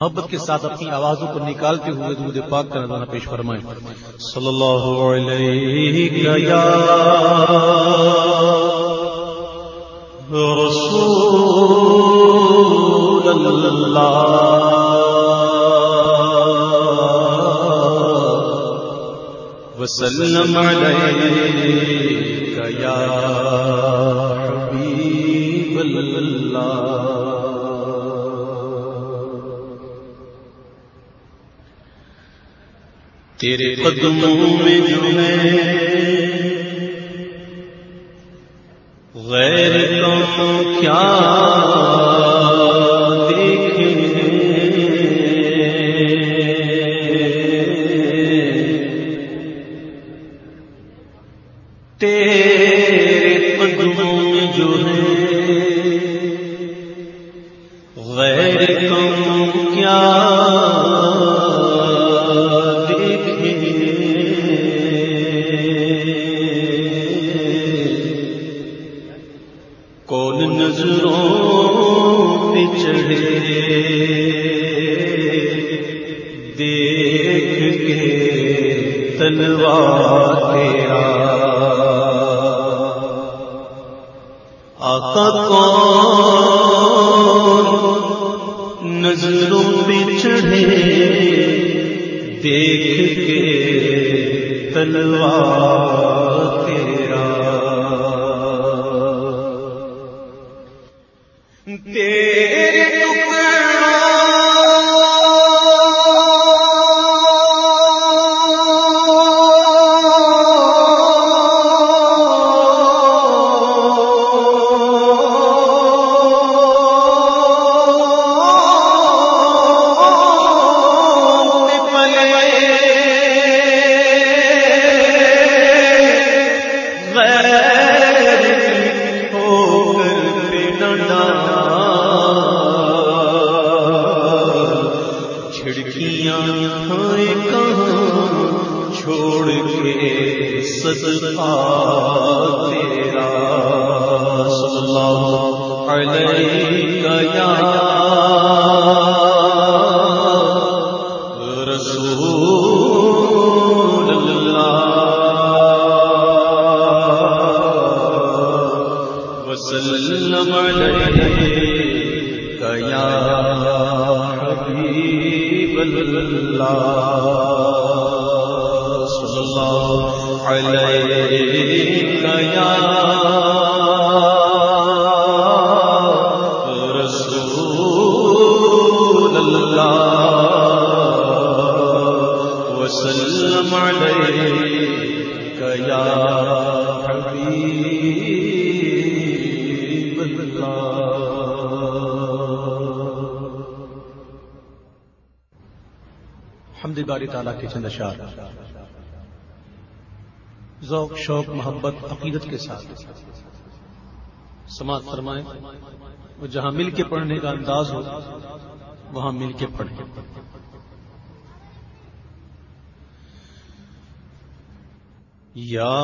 محبت کے ساتھ اپنی آوازوں کو نکالتے ہوئے دودھ پاک کا نظارہ پیش فرمائیں۔ صلی اللہ علیہ یا رسول اللہ وسلم علیہ یا حبیب اللہ۔ تیرے قدموں میں جو ہے آقا نظروں پہ چڑھے دیکھ کے تلوار اللہ علیہ یا رسول اللہ وسلم علیہ یا حبیب اللہ صلی اللہ علیہ یا وسلم علیہ یا حمد باری تعالیٰ کے چند اشار ذوق، شوق، محبت، عقیدت کے ساتھ۔ سماعت فرمائیں، وہ جہاں مل کے پڑھنے کا انداز ہو، وہاں مل کے پڑھیں۔ یا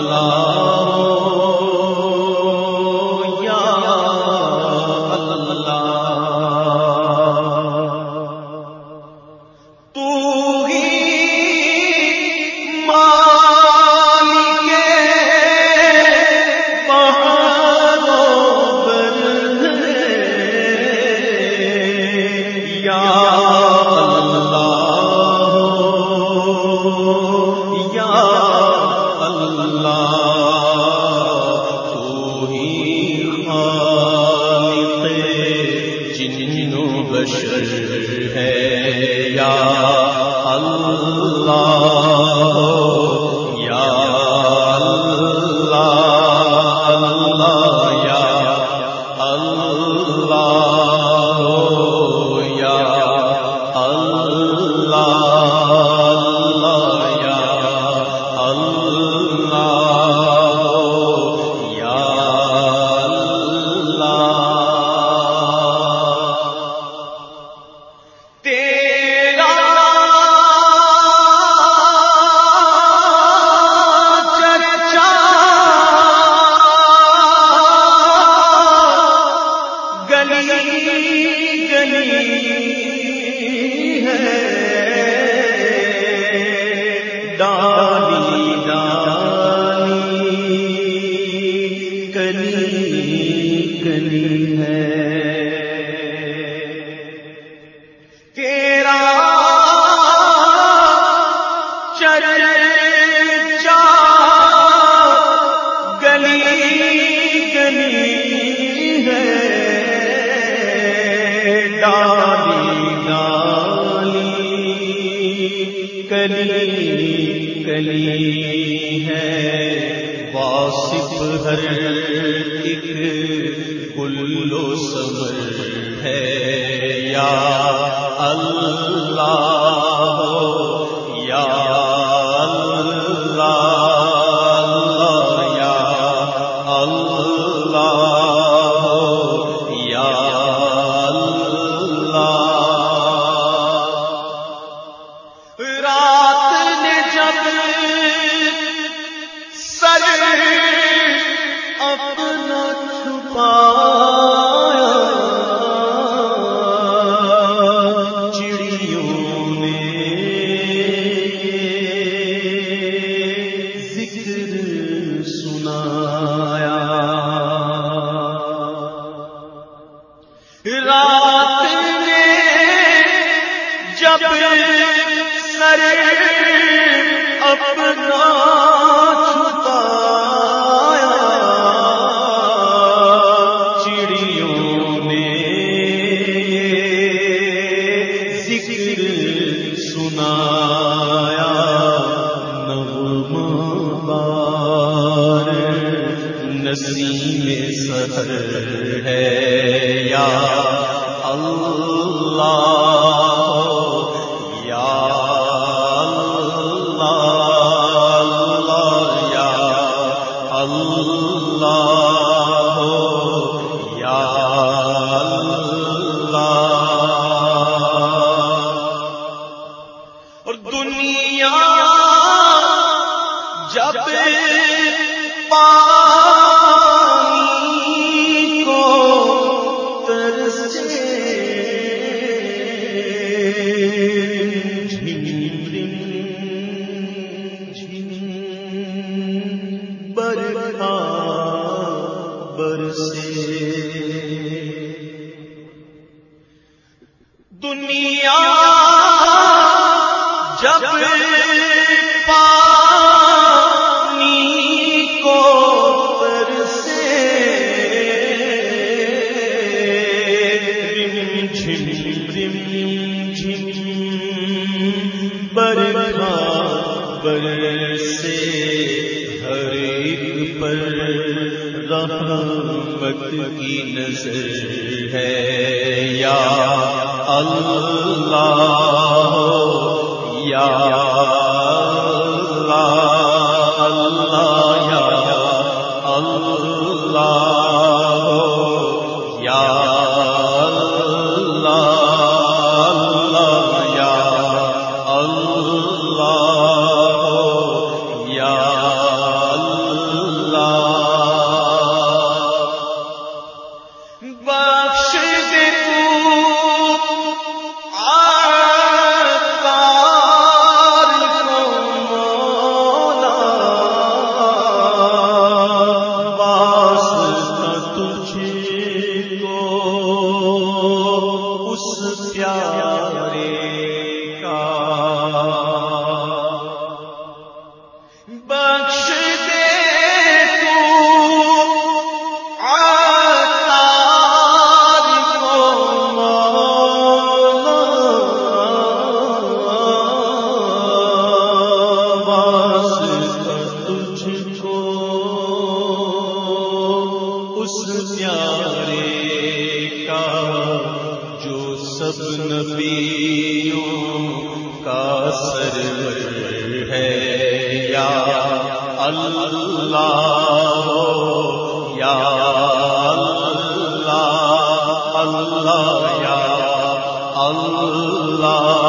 اللہ یا اللہ۔ تو ہی مالک یا اللہ کلی کلی چر گلی و صبر ہے یا اللہ یا اللہ یا اللہ پر رحمت کی نظر ہے۔ یا اللہ یا نبیوں کا سرور ہے یا اللہ یا اللہ اللہ یا اللہ۔